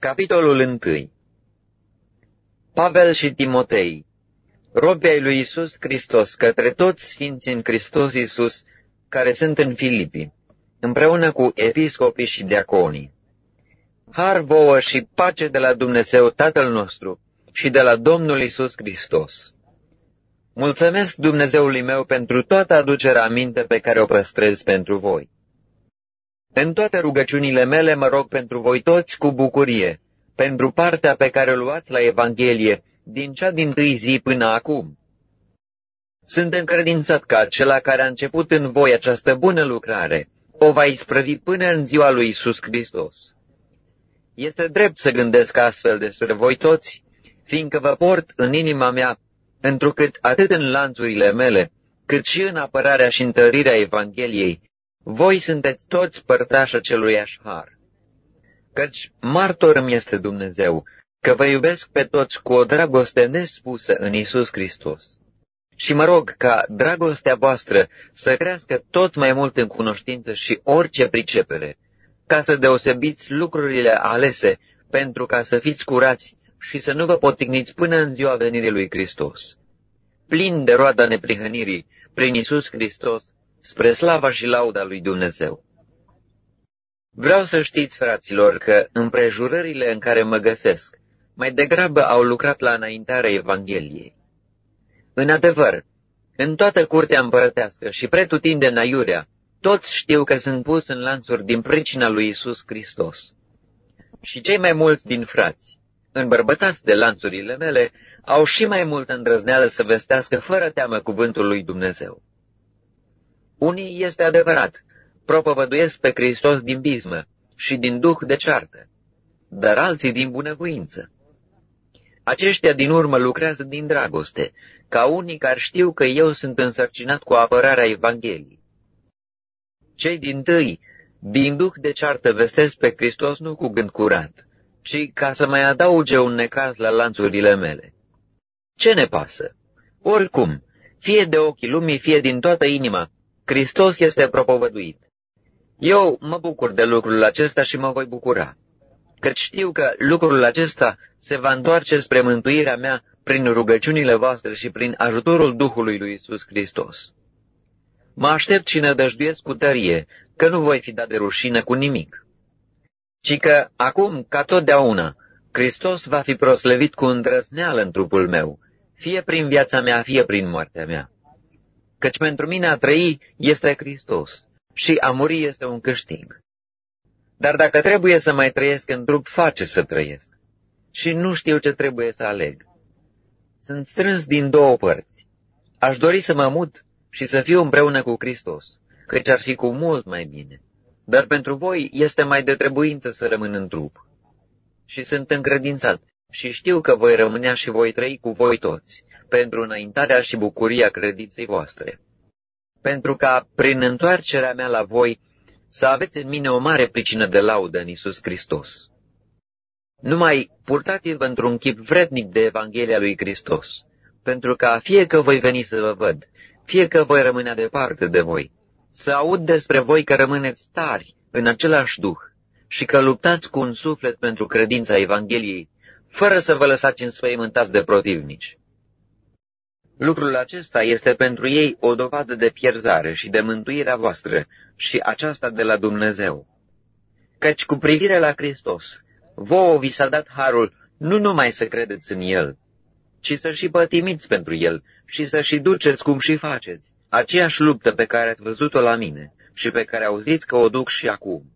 Capitolul 1 Pavel și Timotei, robii ai lui Isus Hristos, către toți sfinții în Hristos Isus, care sunt în Filipii, împreună cu episcopii și diaconii. Har vouă și pace de la Dumnezeu Tatăl nostru și de la Domnul Isus Hristos. Mulțumesc Dumnezeului meu pentru toată aducerea aminte pe care o păstrez pentru voi. În toate rugăciunile mele mă rog pentru voi toți cu bucurie, pentru partea pe care o luați la Evanghelie, din cea din tâi zi până acum. Sunt încredințat că acela care a început în voi această bună lucrare o va isprăvi până în ziua lui Isus Hristos. Este drept să gândesc astfel despre voi toți, fiindcă vă port în inima mea, întrucât atât în lanțurile mele, cât și în apărarea și întărirea Evangheliei, voi sunteți toți părtași aceluiași har. Căci martor îmi este Dumnezeu, că vă iubesc pe toți cu o dragoste nespusă în Isus Hristos. Și mă rog ca dragostea voastră să crească tot mai mult în cunoștință și orice pricepere, ca să deosebiți lucrurile alese, pentru ca să fiți curați și să nu vă potigniți până în ziua venirii lui Hristos. Plin de roada neprihănirii, prin Isus Hristos, spre slava și lauda lui Dumnezeu. Vreau să știți, fraților, că împrejurările în care mă găsesc mai degrabă au lucrat la înaintarea Evangheliei. În adevăr, în toată curtea împărătească și pretutinde în aiurea, toți știu că sunt pus în lanțuri din pricina lui Isus Hristos. Și cei mai mulți din frați, îmbărbătați de lanțurile mele, au și mai multă îndrăzneală să vestească fără teamă cuvântul lui Dumnezeu. Unii, este adevărat, propovăduiesc pe Hristos din bismă și din duh de ceartă, dar alții din bunăvoință. Aceștia din urmă lucrează din dragoste, ca unii care știu că eu sunt însărcinat cu apărarea Evangheliei. Cei din tâi, din duh de ceartă, vestesc pe Hristos nu cu gând curat, ci ca să mai adauge un necaz la lanțurile mele. Ce ne pasă? Oricum, fie de ochii lumii, fie din toată inima, Hristos este propovăduit. Eu mă bucur de lucrul acesta și mă voi bucura, căci știu că lucrul acesta se va întoarce spre mântuirea mea prin rugăciunile voastre și prin ajutorul Duhului lui Isus Hristos. Mă aștept și nădăjduiesc cu tărie că nu voi fi dat de rușine cu nimic, ci că acum, ca totdeauna, Hristos va fi proslăvit cu îndrăzneală în trupul meu, fie prin viața mea, fie prin moartea mea căci pentru mine a trăi este Hristos și a muri este un câștig. Dar dacă trebuie să mai trăiesc în trup, face să trăiesc. Și nu știu ce trebuie să aleg. Sunt strâns din două părți. Aș dori să mă mut și să fiu împreună cu Hristos, căci ar fi cu mult mai bine. Dar pentru voi este mai de trebuință să rămân în trup. Și sunt încredințat și știu că voi rămânea și voi trăi cu voi toți, pentru înaintarea și bucuria credinței voastre. Pentru ca, prin întoarcerea mea la voi, să aveți în mine o mare pricină de laudă în Isus Hristos. Numai purtați-vă într-un chip vrednic de Evanghelia lui Hristos, pentru ca fie că voi veni să vă văd, fie că voi rămâne departe de voi, să aud despre voi că rămâneți tari în același duh și că luptați cu un suflet pentru credința Evangheliei, fără să vă lăsați înspăimântați de protivnici. Lucrul acesta este pentru ei o dovadă de pierzare și de mântuirea voastră și aceasta de la Dumnezeu. Căci cu privire la Hristos, vouă vi s-a dat harul nu numai să credeți în El, ci să și pătimiți pentru El și să și duceți cum și faceți, aceeași luptă pe care ați văzut-o la mine și pe care auziți că o duc și acum.